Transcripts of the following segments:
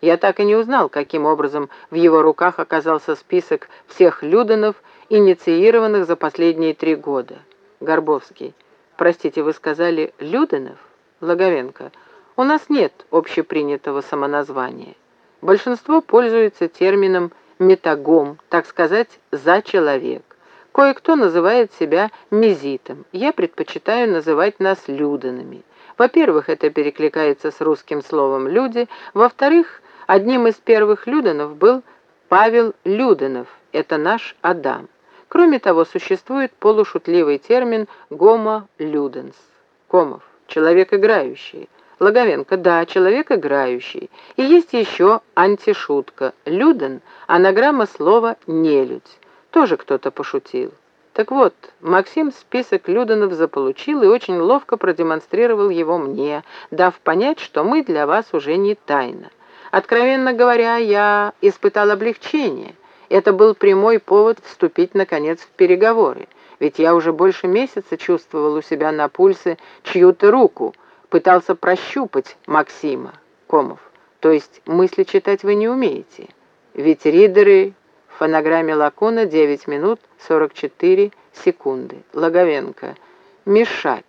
Я так и не узнал, каким образом в его руках оказался список всех Люденов, инициированных за последние три года. Горбовский. Простите, вы сказали Люденов? Логовенко. У нас нет общепринятого самоназвания. Большинство пользуется термином «метагом», так сказать, «за человек». Кое-кто называет себя мезитом. Я предпочитаю называть нас люденами. Во-первых, это перекликается с русским словом «люди». Во-вторых, одним из первых люденов был Павел Люденов. Это наш Адам. Кроме того, существует полушутливый термин «гомо люденс». Комов. Человек играющий. Логовенко, да, человек играющий. И есть еще антишутка. Люден – анаграмма слова «нелюдь». Тоже кто-то пошутил. Так вот, Максим список Люденов заполучил и очень ловко продемонстрировал его мне, дав понять, что мы для вас уже не тайна. Откровенно говоря, я испытал облегчение. Это был прямой повод вступить, наконец, в переговоры. Ведь я уже больше месяца чувствовал у себя на пульсе чью-то руку, пытался прощупать Максима. Комов. То есть мысли читать вы не умеете? Ведь ридеры в фонограмме Лакона 9 минут 44 секунды. Логовенко. Мешать.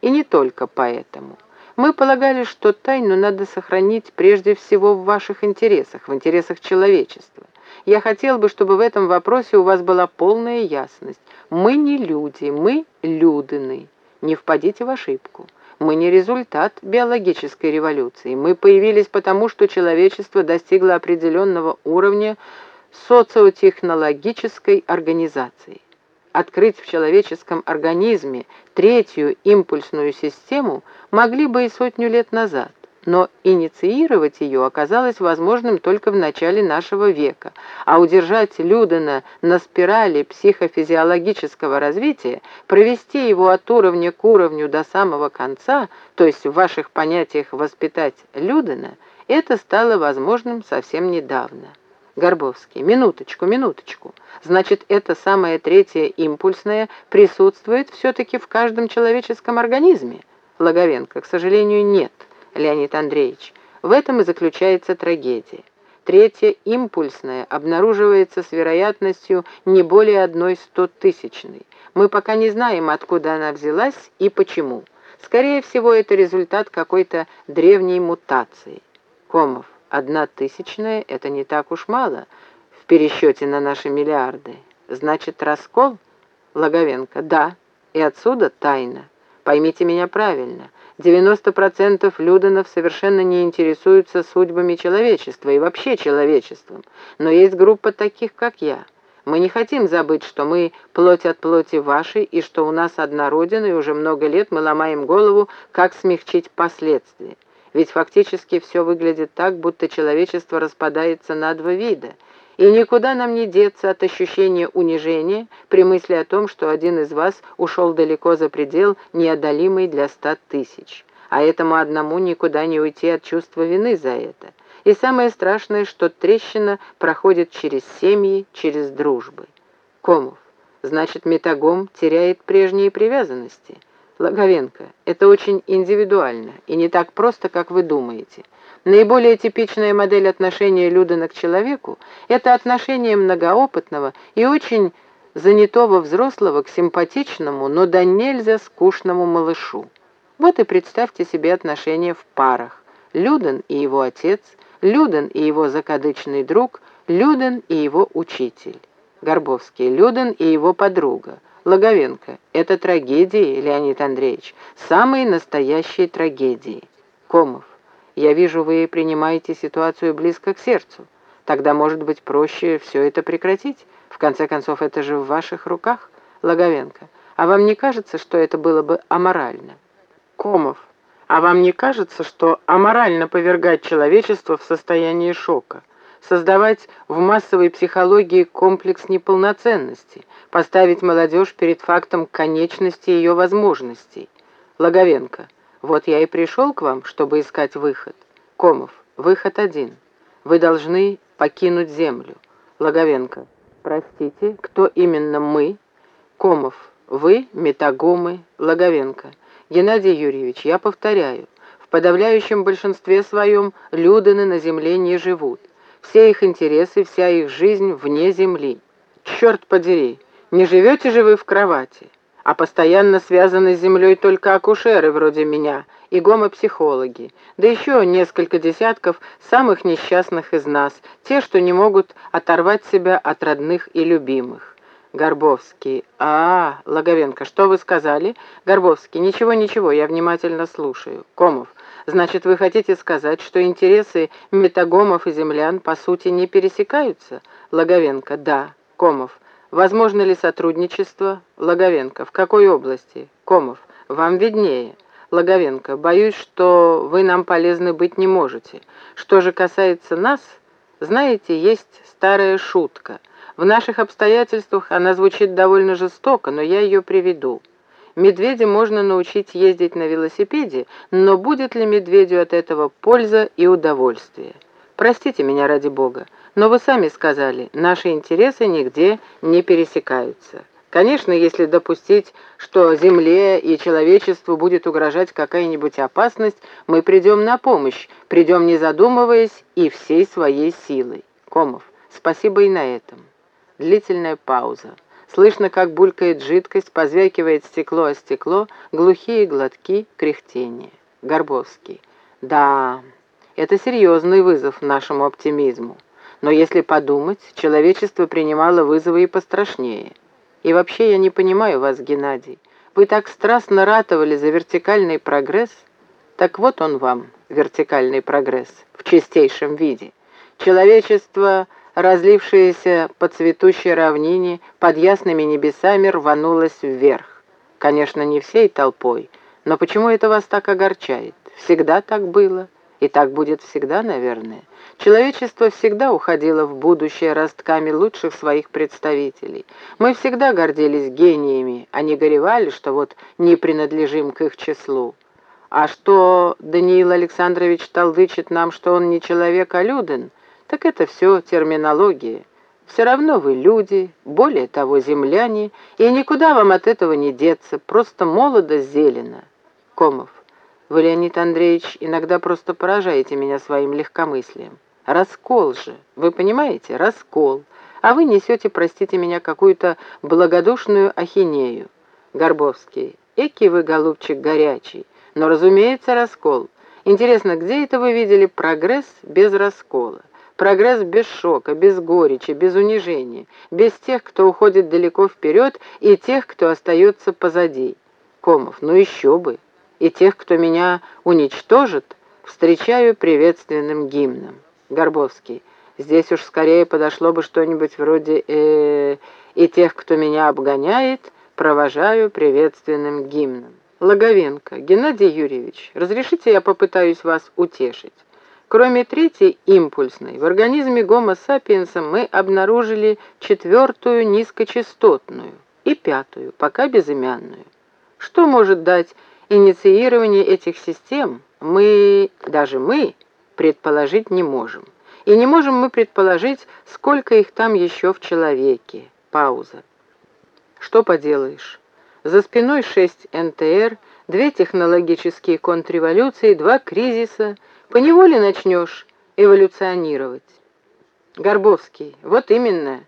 И не только поэтому. Мы полагали, что тайну надо сохранить прежде всего в ваших интересах, в интересах человечества. Я хотел бы, чтобы в этом вопросе у вас была полная ясность. Мы не люди, мы людыны. Не впадите в ошибку. Мы не результат биологической революции. Мы появились потому, что человечество достигло определенного уровня социотехнологической организации. Открыть в человеческом организме третью импульсную систему могли бы и сотню лет назад но инициировать ее оказалось возможным только в начале нашего века, а удержать Людена на спирали психофизиологического развития, провести его от уровня к уровню до самого конца, то есть в ваших понятиях воспитать Людена, это стало возможным совсем недавно. Горбовский. Минуточку, минуточку. Значит, это самое третье импульсное присутствует все-таки в каждом человеческом организме? Логовенко. К сожалению, нет. Леонид Андреевич. В этом и заключается трагедия. Третье, импульсное, обнаруживается с вероятностью не более одной стотысячной. Мы пока не знаем, откуда она взялась и почему. Скорее всего, это результат какой-то древней мутации. Комов, одна тысячная — это не так уж мало в пересчете на наши миллиарды. Значит, раскол? Логовенко, да, и отсюда тайна. Поймите меня правильно — 90% Люденов совершенно не интересуются судьбами человечества и вообще человечеством. Но есть группа таких, как я. Мы не хотим забыть, что мы плоть от плоти вашей, и что у нас одна родина, и уже много лет мы ломаем голову, как смягчить последствия. Ведь фактически все выглядит так, будто человечество распадается на два вида – и никуда нам не деться от ощущения унижения при мысли о том, что один из вас ушел далеко за предел, неодолимый для ста тысяч. А этому одному никуда не уйти от чувства вины за это. И самое страшное, что трещина проходит через семьи, через дружбы. Комов. Значит, метагом теряет прежние привязанности. Логовенко. Это очень индивидуально и не так просто, как вы думаете. Наиболее типичная модель отношения Людена к человеку – это отношение многоопытного и очень занятого взрослого к симпатичному, но да нельзя скучному малышу. Вот и представьте себе отношения в парах. Люден и его отец, Люден и его закадычный друг, Люден и его учитель. Горбовский, Люден и его подруга. Логовенко. Это трагедии, Леонид Андреевич, самые настоящие трагедии. Комов. Я вижу, вы принимаете ситуацию близко к сердцу. Тогда, может быть, проще все это прекратить? В конце концов, это же в ваших руках, Логовенко. А вам не кажется, что это было бы аморально? Комов. А вам не кажется, что аморально повергать человечество в состояние шока? Создавать в массовой психологии комплекс неполноценности, поставить молодежь перед фактом конечности ее возможностей? Логовенко. Вот я и пришел к вам, чтобы искать выход. Комов, выход один. Вы должны покинуть землю. Логовенко, простите, кто именно мы? Комов, вы, метагомы, Логовенко. Геннадий Юрьевич, я повторяю, подавляющем большинстве своем Людины на земле не живут. Все их интересы, вся их жизнь вне земли. Черт подери, не живете же вы в кровати, а постоянно связаны с землей только акушеры вроде меня и гомопсихологи, да еще несколько десятков самых несчастных из нас, те, что не могут оторвать себя от родных и любимых. Горбовский. А, Логовенко, что вы сказали? Горбовский. Ничего, ничего, я внимательно слушаю. Комов. Значит, вы хотите сказать, что интересы метагомов и землян по сути не пересекаются? Логовенко. Да. Комов. Возможно ли сотрудничество? Логовенко. В какой области? Комов. Вам виднее. Логовенко. Боюсь, что вы нам полезны быть не можете. Что же касается нас, знаете, есть старая шутка – в наших обстоятельствах она звучит довольно жестоко, но я ее приведу. Медведя можно научить ездить на велосипеде, но будет ли медведю от этого польза и удовольствие? Простите меня ради бога, но вы сами сказали, наши интересы нигде не пересекаются. Конечно, если допустить, что Земле и человечеству будет угрожать какая-нибудь опасность, мы придем на помощь, придем не задумываясь и всей своей силой. Комов, спасибо и на этом. Длительная пауза. Слышно, как булькает жидкость, позвякивает стекло о стекло, глухие глотки, кряхтение. Горбовский. Да, это серьезный вызов нашему оптимизму. Но если подумать, человечество принимало вызовы и пострашнее. И вообще я не понимаю вас, Геннадий. Вы так страстно ратовали за вертикальный прогресс. Так вот он вам, вертикальный прогресс, в чистейшем виде. Человечество разлившееся по цветущей равнине, под ясными небесами рванулось вверх. Конечно, не всей толпой, но почему это вас так огорчает? Всегда так было, и так будет всегда, наверное. Человечество всегда уходило в будущее ростками лучших своих представителей. Мы всегда гордились гениями, а не горевали, что вот не принадлежим к их числу. А что Даниил Александрович толдычит нам, что он не человек, а Люден – так это все терминология. Все равно вы люди, более того, земляне, и никуда вам от этого не деться, просто молодо зелено. Комов, вы, Леонид Андреевич, иногда просто поражаете меня своим легкомыслием. Раскол же, вы понимаете, раскол. А вы несете, простите меня, какую-то благодушную ахинею. Горбовский, эки вы, голубчик, горячий. Но, разумеется, раскол. Интересно, где это вы видели прогресс без раскола? Прогресс без шока, без горечи, без унижения, без тех, кто уходит далеко вперед, и тех, кто остается позади. Комов, ну еще бы. И тех, кто меня уничтожит, встречаю приветственным гимном. Горбовский, здесь уж скорее подошло бы что-нибудь вроде э, «И тех, кто меня обгоняет, провожаю приветственным гимном». Логовенко, Геннадий Юрьевич, разрешите я попытаюсь вас утешить? Кроме третьей импульсной, в организме гомо сапиенса мы обнаружили четвертую низкочастотную и пятую, пока безымянную. Что может дать инициирование этих систем, мы, даже мы, предположить не можем. И не можем мы предположить, сколько их там еще в человеке. Пауза. Что поделаешь? За спиной 6 НТР, две технологические контрреволюции, два кризиса – поневоле начнешь эволюционировать. Горбовский, вот именно.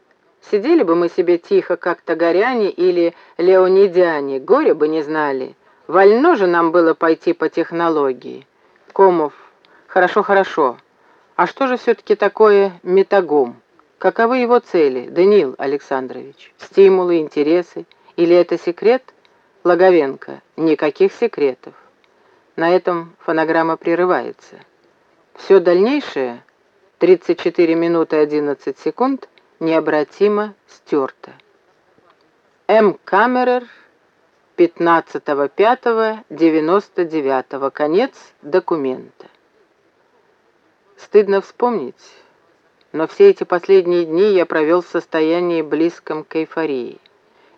Сидели бы мы себе тихо, как Тагаряне или Леонидяне, горе бы не знали. Вольно же нам было пойти по технологии. Комов, хорошо, хорошо. А что же все-таки такое метагом? Каковы его цели, Даниил Александрович? Стимулы, интересы? Или это секрет? Логовенко, никаких секретов. На этом фонограмма прерывается. Все дальнейшее, 34 минуты 11 секунд, необратимо стерто. М. Камерер, 15.05.99, конец документа. Стыдно вспомнить, но все эти последние дни я провел в состоянии близком к эйфории.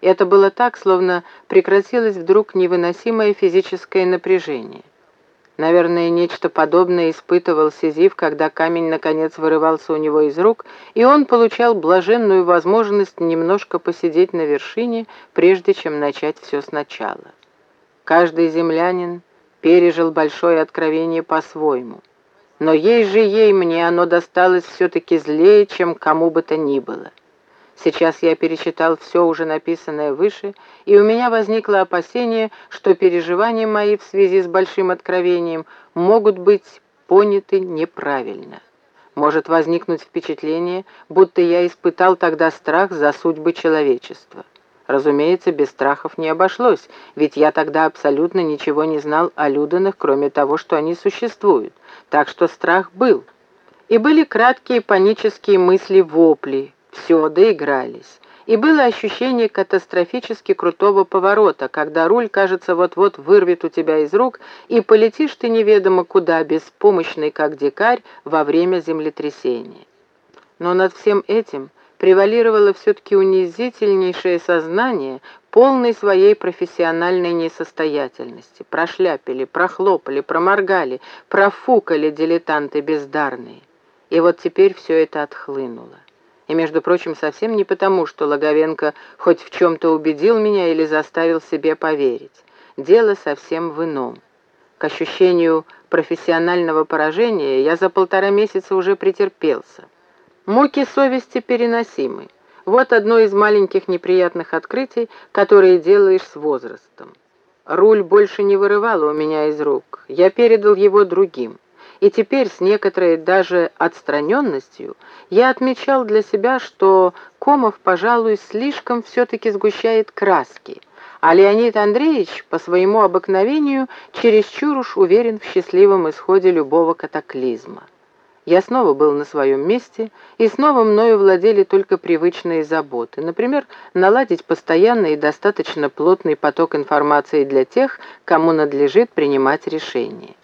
Это было так, словно прекратилось вдруг невыносимое физическое напряжение. Наверное, нечто подобное испытывал Сизиф, когда камень наконец вырывался у него из рук, и он получал блаженную возможность немножко посидеть на вершине, прежде чем начать все сначала. Каждый землянин пережил большое откровение по-своему. Но ей же ей мне оно досталось все-таки злее, чем кому бы то ни было. Сейчас я перечитал все уже написанное выше, и у меня возникло опасение, что переживания мои в связи с большим откровением могут быть поняты неправильно. Может возникнуть впечатление, будто я испытал тогда страх за судьбы человечества. Разумеется, без страхов не обошлось, ведь я тогда абсолютно ничего не знал о Люданах, кроме того, что они существуют. Так что страх был. И были краткие панические мысли-вопли. Все, доигрались. И было ощущение катастрофически крутого поворота, когда руль, кажется, вот-вот вырвет у тебя из рук, и полетишь ты неведомо куда, беспомощный, как дикарь, во время землетрясения. Но над всем этим превалировало все-таки унизительнейшее сознание полной своей профессиональной несостоятельности. Прошляпили, прохлопали, проморгали, профукали дилетанты бездарные. И вот теперь все это отхлынуло. И, между прочим, совсем не потому, что Логовенко хоть в чем-то убедил меня или заставил себе поверить. Дело совсем в ином. К ощущению профессионального поражения я за полтора месяца уже претерпелся. Муки совести переносимы. Вот одно из маленьких неприятных открытий, которые делаешь с возрастом. Руль больше не вырывало у меня из рук. Я передал его другим. И теперь с некоторой даже отстраненностью я отмечал для себя, что Комов, пожалуй, слишком все-таки сгущает краски, а Леонид Андреевич по своему обыкновению чересчур уж уверен в счастливом исходе любого катаклизма. Я снова был на своем месте, и снова мною владели только привычные заботы. Например, наладить постоянный и достаточно плотный поток информации для тех, кому надлежит принимать решения.